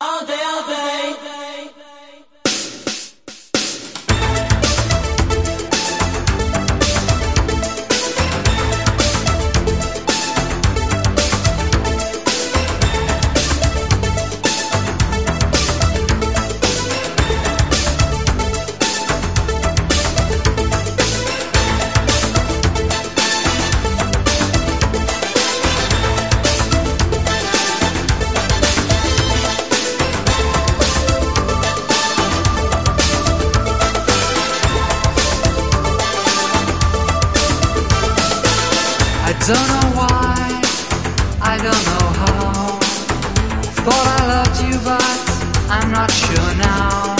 All day, don't know why, I don't know how. Thought I loved you, but I'm not sure now.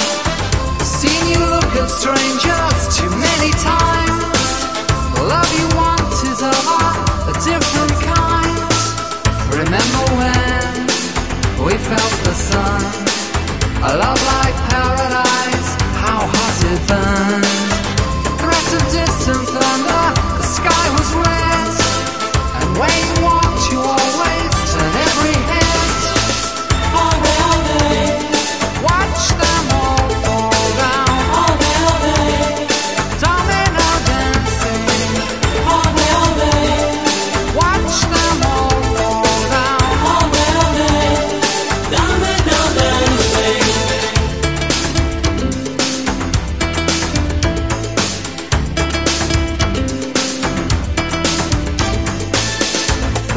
Seen you look at strangers too many times. The love you want is a different kind. Remember when we felt the sun? A love like paradise, how hot it burned.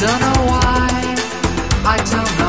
Don't know why, I don't